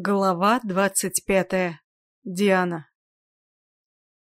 Глава двадцать пятая. Диана.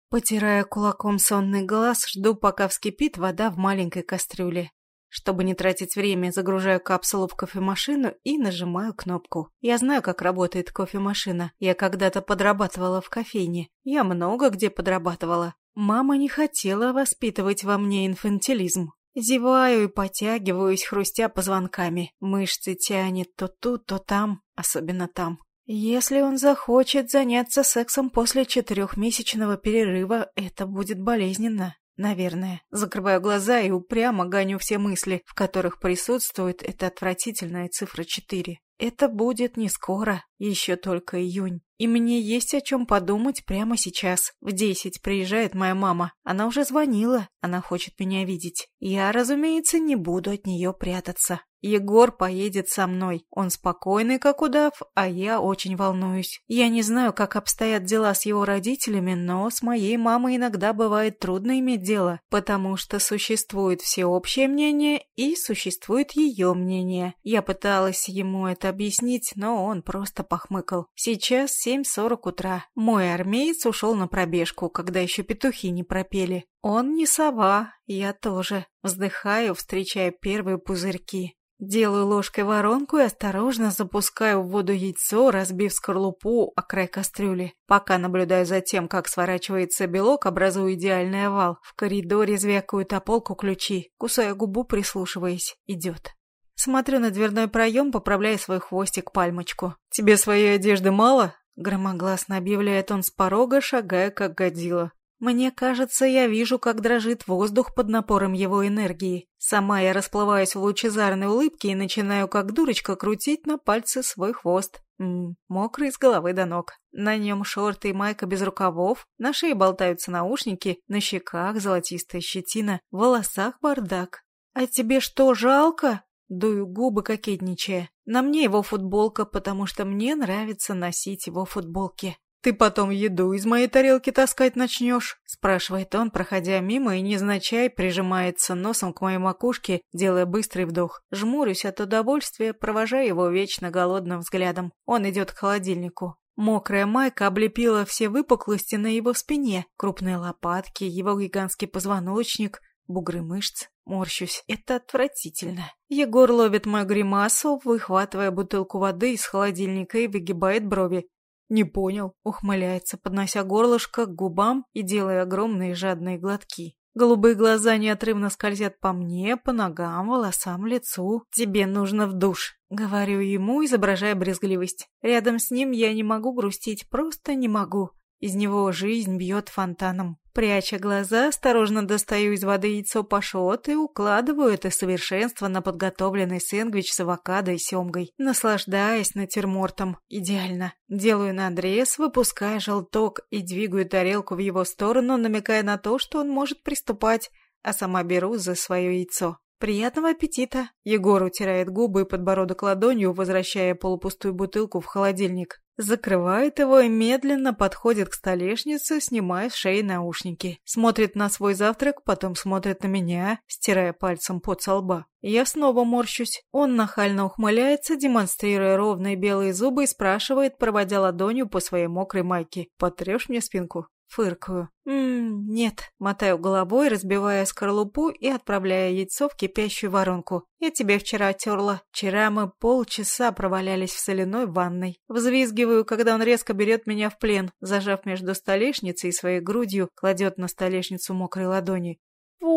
Потирая кулаком сонный глаз, жду, пока вскипит вода в маленькой кастрюле. Чтобы не тратить время, загружаю капсулу в кофемашину и нажимаю кнопку. Я знаю, как работает кофемашина. Я когда-то подрабатывала в кофейне. Я много где подрабатывала. Мама не хотела воспитывать во мне инфантилизм. Зеваю и потягиваюсь, хрустя позвонками. Мышцы тянет то тут, то там, особенно там. Если он захочет заняться сексом после четырехмесячного перерыва, это будет болезненно. Наверное. Закрываю глаза и упрямо гоню все мысли, в которых присутствует эта отвратительная цифра четыре. Это будет не скоро, еще только июнь. И мне есть о чем подумать прямо сейчас. В десять приезжает моя мама. Она уже звонила, она хочет меня видеть. Я, разумеется, не буду от нее прятаться. Егор поедет со мной. Он спокойный, как удав, а я очень волнуюсь. Я не знаю, как обстоят дела с его родителями, но с моей мамой иногда бывает трудно иметь дело, потому что существует всеобщее мнение и существует ее мнение. Я пыталась ему это объяснить, но он просто похмыкал. Сейчас 7.40 утра. Мой армеец ушел на пробежку, когда еще петухи не пропели. Он не сова, я тоже. Вздыхаю, встречая первые пузырьки. Делаю ложкой воронку и осторожно запускаю в воду яйцо, разбив скорлупу о край кастрюли. Пока наблюдаю за тем, как сворачивается белок, образуя идеальный овал. В коридоре звякают о полку ключи. Кусая губу, прислушиваясь. Идет. Смотрю на дверной проем, поправляя свой хвостик пальмочку. «Тебе своей одежды мало?» Громогласно объявляет он с порога, шагая как годила. Мне кажется, я вижу, как дрожит воздух под напором его энергии. Сама я расплываюсь в лучезарной улыбке и начинаю, как дурочка, крутить на пальце свой хвост. Ммм, мокрый с головы до ног. На нем шорты и майка без рукавов, на шее болтаются наушники, на щеках золотистая щетина, в волосах бардак. «А тебе что, жалко?» Дую губы, кокетничая. На мне его футболка, потому что мне нравится носить его футболки. «Ты потом еду из моей тарелки таскать начнешь?» – спрашивает он, проходя мимо и незначай прижимается носом к моей макушке, делая быстрый вдох. Жмурюсь от удовольствия, провожая его вечно голодным взглядом. Он идет к холодильнику. Мокрая майка облепила все выпуклости на его спине, крупные лопатки, его гигантский позвоночник, бугры мышц. Морщусь. Это отвратительно. Егор ловит мою гримасу, выхватывая бутылку воды из холодильника и выгибает брови. «Не понял», — ухмыляется, поднося горлышко к губам и делая огромные жадные глотки. Голубые глаза неотрывно скользят по мне, по ногам, волосам, лицу. «Тебе нужно в душ», — говорю ему, изображая брезгливость. Рядом с ним я не могу грустить, просто не могу. Из него жизнь бьет фонтаном. Пряча глаза, осторожно достаю из воды яйцо пашот и укладываю это совершенство на подготовленный сэндвич с авокадо и семгой, наслаждаясь натюрмортом. Идеально. Делаю надрез, выпуская желток и двигаю тарелку в его сторону, намекая на то, что он может приступать, а сама беру за свое яйцо. «Приятного аппетита!» Егор утирает губы и подбородок ладонью, возвращая полупустую бутылку в холодильник. Закрывает его и медленно подходит к столешнице, снимая с шеи наушники. Смотрит на свой завтрак, потом смотрит на меня, стирая пальцем под со лба. Я снова морщусь. Он нахально ухмыляется, демонстрируя ровные белые зубы и спрашивает, проводя ладонью по своей мокрой майке. «Потрешь мне спинку?» Фыркаю. «Ммм, нет». Мотаю головой, разбивая скорлупу и отправляя яйцо в кипящую воронку. «Я тебе вчера терла. Вчера мы полчаса провалялись в соляной ванной. Взвизгиваю, когда он резко берет меня в плен, зажав между столешницей и своей грудью, кладет на столешницу мокрой ладони.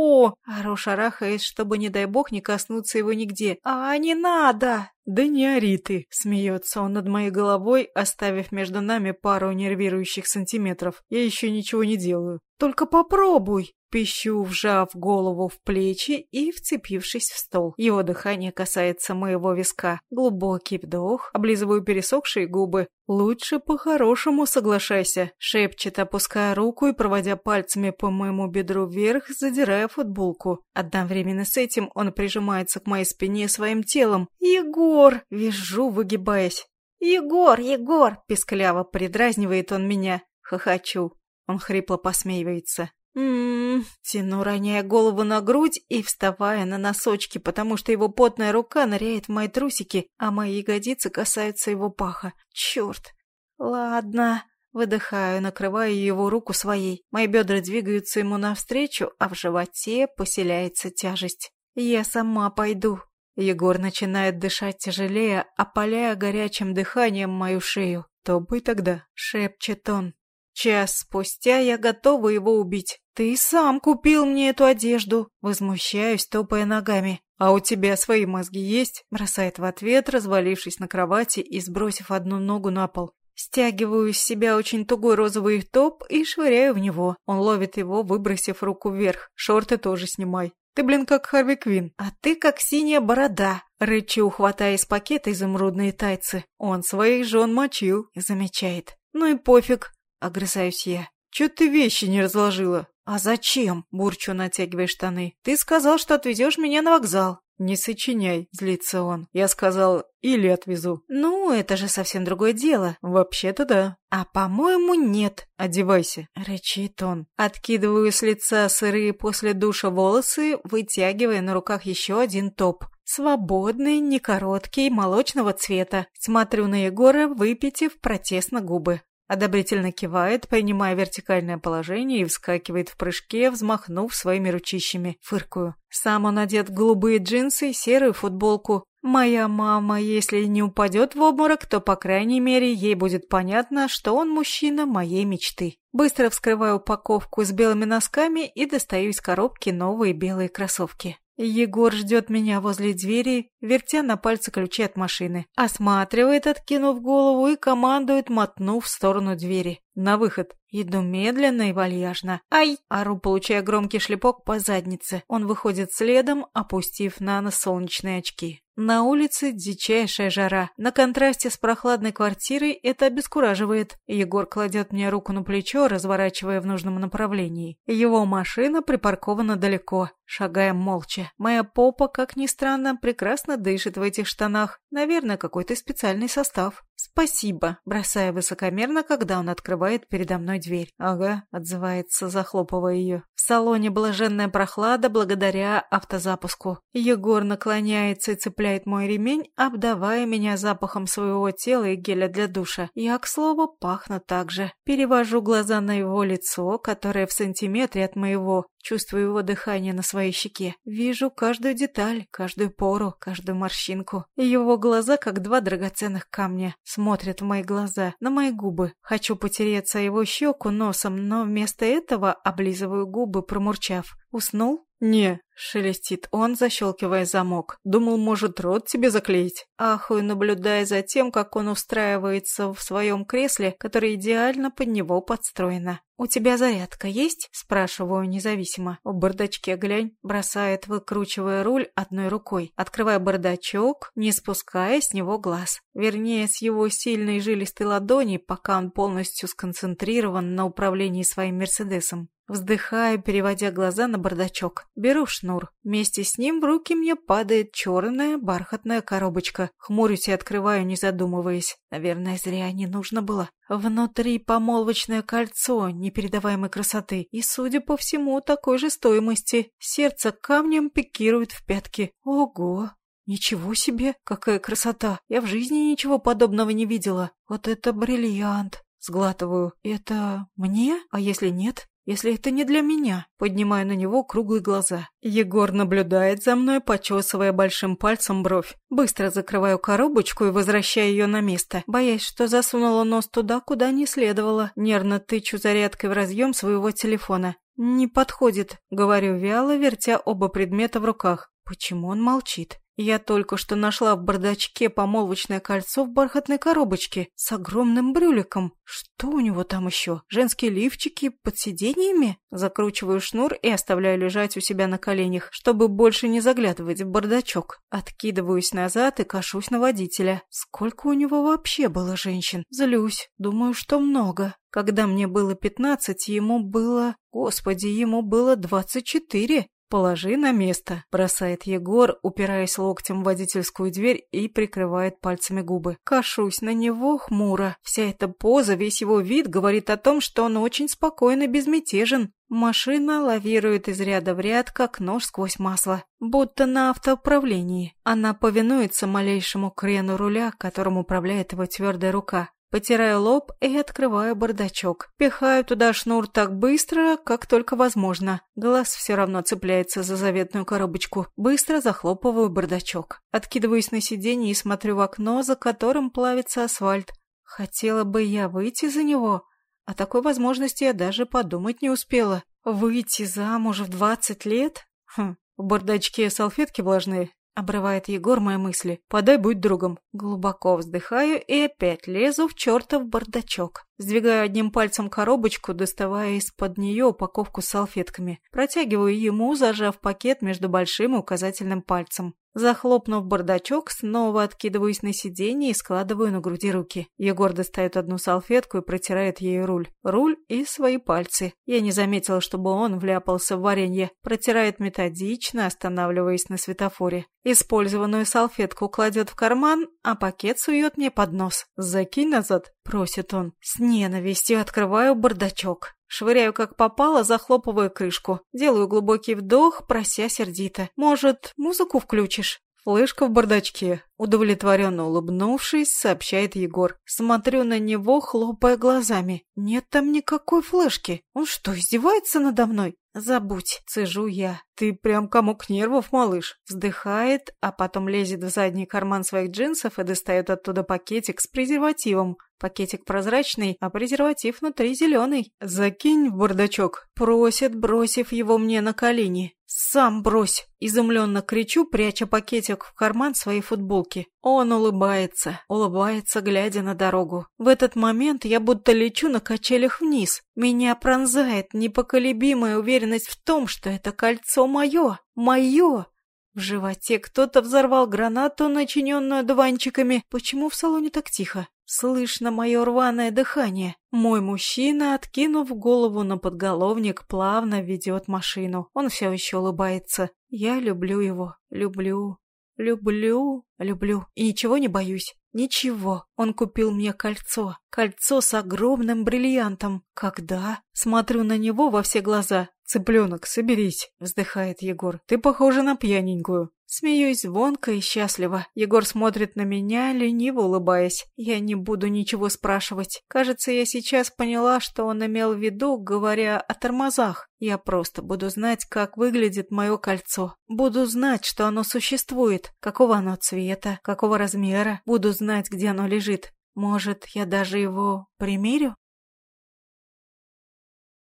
«Фу!» — Ару шарахаясь, чтобы, не дай бог, не коснуться его нигде. «А, не надо!» «Да не ори ты!» — смеется он над моей головой, оставив между нами пару нервирующих сантиметров. «Я еще ничего не делаю». «Только попробуй!» Пищу, вжав голову в плечи и вцепившись в стол. Его дыхание касается моего виска. Глубокий вдох, облизываю пересохшие губы. «Лучше по-хорошему соглашайся», — шепчет, опуская руку и проводя пальцами по моему бедру вверх, задирая футболку. Одновременно с этим он прижимается к моей спине своим телом. «Егор!» — вижу, выгибаясь. «Егор, Егор!» — пискляво придразнивает он меня. Хохочу. Он хрипло посмеивается. Ммм, тяну, роняя голову на грудь и вставая на носочки, потому что его потная рука ныряет в мои трусики, а мои ягодицы касаются его паха. Черт. Ладно. Выдыхаю, накрываю его руку своей. Мои бедра двигаются ему навстречу, а в животе поселяется тяжесть. Я сама пойду. Егор начинает дышать тяжелее, опаляя горячим дыханием мою шею. «То бы тогда», — шепчет он. Час спустя я готова его убить. Ты сам купил мне эту одежду. Возмущаюсь, топая ногами. А у тебя свои мозги есть? Бросает в ответ, развалившись на кровати и сбросив одну ногу на пол. Стягиваю из себя очень тугой розовый топ и швыряю в него. Он ловит его, выбросив руку вверх. Шорты тоже снимай. Ты, блин, как Харви Квин. А ты как синяя борода. Рычу, ухватая из пакета изумрудные тайцы. Он своих жен мочил, замечает. Ну и пофиг. Огрызаюсь я. «Чё ты вещи не разложила?» «А зачем?» – бурчу, натягивая штаны. «Ты сказал, что отвезешь меня на вокзал». «Не сочиняй», – злится он. Я сказал, или отвезу. «Ну, это же совсем другое дело». «Вообще-то да». «А по-моему, нет». «Одевайся», – рычит он. Откидываю с лица сырые после душа волосы, вытягивая на руках еще один топ. Свободный, не короткий, молочного цвета. Смотрю на Егора, выпитив протестно губы. Одобрительно кивает, принимая вертикальное положение и вскакивает в прыжке, взмахнув своими ручищами. Фыркую. Сам он одет в голубые джинсы и серую футболку. Моя мама, если не упадет в обморок, то, по крайней мере, ей будет понятно, что он мужчина моей мечты. Быстро вскрываю упаковку с белыми носками и достаю из коробки новые белые кроссовки. Егор ждет меня возле двери, вертя на пальце ключи от машины. Осматривает, откинув голову, и командует, мотнув в сторону двери. На выход. Иду медленно и вальяжно. Ай! Ору, получая громкий шлепок по заднице. Он выходит следом, опустив на нос солнечные очки. На улице дичайшая жара. На контрасте с прохладной квартирой это обескураживает. Егор кладет мне руку на плечо, разворачивая в нужном направлении. Его машина припаркована далеко. Шагаем молча. Моя попа, как ни странно, прекрасно дышит в этих штанах. Наверное, какой-то специальный состав. «Спасибо», бросая высокомерно, когда он открывает передо мной дверь. «Ага», — отзывается, захлопывая ее. В салоне блаженная прохлада благодаря автозапуску. Егор наклоняется и цепляет мой ремень, обдавая меня запахом своего тела и геля для душа. Я, к слову, пахну так же. Перевожу глаза на его лицо, которое в сантиметре от моего. Чувствую его дыхание на своей щеке. Вижу каждую деталь, каждую пору, каждую морщинку. Его глаза, как два драгоценных камня, смотрят в мои глаза, на мои губы. Хочу потереться его щеку носом, но вместо этого облизываю губы, промурчав. Уснул? «Не», — шелестит он, защелкивая замок. «Думал, может, рот тебе заклеить?» Ахую, наблюдая за тем, как он устраивается в своем кресле, которое идеально под него подстроено. «У тебя зарядка есть?» – спрашиваю независимо. «В бардачке глянь», – бросает, выкручивая руль одной рукой, открывая бардачок, не спуская с него глаз. Вернее, с его сильной жилистой ладони, пока он полностью сконцентрирован на управлении своим Мерседесом. Вздыхаю, переводя глаза на бардачок. Беру шнур. Вместе с ним в руки мне падает черная бархатная коробочка. Хмурюсь и открываю, не задумываясь. Наверное, зря не нужно было. Внутри помолвочное кольцо непередаваемой красоты и, судя по всему, такой же стоимости. Сердце камнем пикирует в пятки. Ого! Ничего себе, какая красота! Я в жизни ничего подобного не видела. Вот это бриллиант! Сглатываю. Это мне? А если нет? Если это не для меня?» Поднимаю на него круглые глаза. Егор наблюдает за мной, почесывая большим пальцем бровь. Быстро закрываю коробочку и возвращаю ее на место, боясь, что засунула нос туда, куда не следовало. Нервно тычу зарядкой в разъем своего телефона. «Не подходит», — говорю вяло, вертя оба предмета в руках. Почему он молчит? Я только что нашла в бардачке помолвочное кольцо в бархатной коробочке с огромным брюликом. Что у него там еще? Женские лифчики под сиденьями? Закручиваю шнур и оставляю лежать у себя на коленях, чтобы больше не заглядывать в бардачок. Откидываюсь назад и кашусь на водителя. Сколько у него вообще было женщин? Злюсь. Думаю, что много. Когда мне было пятнадцать, ему было... Господи, ему было двадцать четыре. Положи на место», – бросает Егор, упираясь локтем в водительскую дверь и прикрывает пальцами губы. Кашусь на него хмуро. Вся эта поза, весь его вид говорит о том, что он очень спокойно безмятежен. Машина лавирует из ряда в ряд, как нож сквозь масло, будто на автоуправлении. Она повинуется малейшему крену руля, которым управляет его твердая рука. Потираю лоб и открываю бардачок. Пихаю туда шнур так быстро, как только возможно. Глаз все равно цепляется за заветную коробочку. Быстро захлопываю бардачок. Откидываюсь на сиденье и смотрю в окно, за которым плавится асфальт. Хотела бы я выйти за него. О такой возможности я даже подумать не успела. Выйти замуж в двадцать лет? Хм, в бардачке салфетки влажные. Обрывает Егор мои мысли. «Подай, будь другом». Глубоко вздыхаю и опять лезу в чертов бардачок. Сдвигаю одним пальцем коробочку, доставая из-под нее упаковку с салфетками. Протягиваю ему, зажав пакет между большим и указательным пальцем. Захлопнув бардачок, снова откидываюсь на сиденье и складываю на груди руки. Егор достает одну салфетку и протирает ею руль. Руль и свои пальцы. Я не заметила, чтобы он вляпался в варенье. Протирает методично, останавливаясь на светофоре. Использованную салфетку кладет в карман, а пакет сует мне под нос. «Закинь назад», — просит он. С ненавистью открываю бардачок. Швыряю как попало, захлопываю крышку. Делаю глубокий вдох, прося сердито. «Может, музыку включишь?» «Флешка в бардачке», — удовлетворенно улыбнувшись, сообщает Егор. Смотрю на него, хлопая глазами. «Нет там никакой флешки. Он что, издевается надо мной?» «Забудь», — цежу я. «Ты прям комок нервов, малыш». Вздыхает, а потом лезет в задний карман своих джинсов и достает оттуда пакетик с презервативом. Пакетик прозрачный, а презерватив внутри зеленый. «Закинь в бардачок», — просит, бросив его мне на колени. «Сам брось!» – изумленно кричу, пряча пакетик в карман своей футболки. Он улыбается, улыбается, глядя на дорогу. В этот момент я будто лечу на качелях вниз. Меня пронзает непоколебимая уверенность в том, что это кольцо мое, мое. В животе кто-то взорвал гранату, начиненную дуванчиками. Почему в салоне так тихо? Слышно мое рваное дыхание. Мой мужчина, откинув голову на подголовник, плавно ведет машину. Он все еще улыбается. Я люблю его. Люблю. Люблю. Люблю. И ничего не боюсь. Ничего. Он купил мне кольцо. Кольцо с огромным бриллиантом. Когда? Смотрю на него во все глаза. «Цыпленок, соберись», — вздыхает Егор. «Ты похожа на пьяненькую». Смеюсь звонко и счастливо. Егор смотрит на меня, лениво улыбаясь. Я не буду ничего спрашивать. Кажется, я сейчас поняла, что он имел в виду, говоря о тормозах. Я просто буду знать, как выглядит мое кольцо. Буду знать, что оно существует, какого оно цвета, какого размера. Буду знать, где оно лежит. Может, я даже его примерю?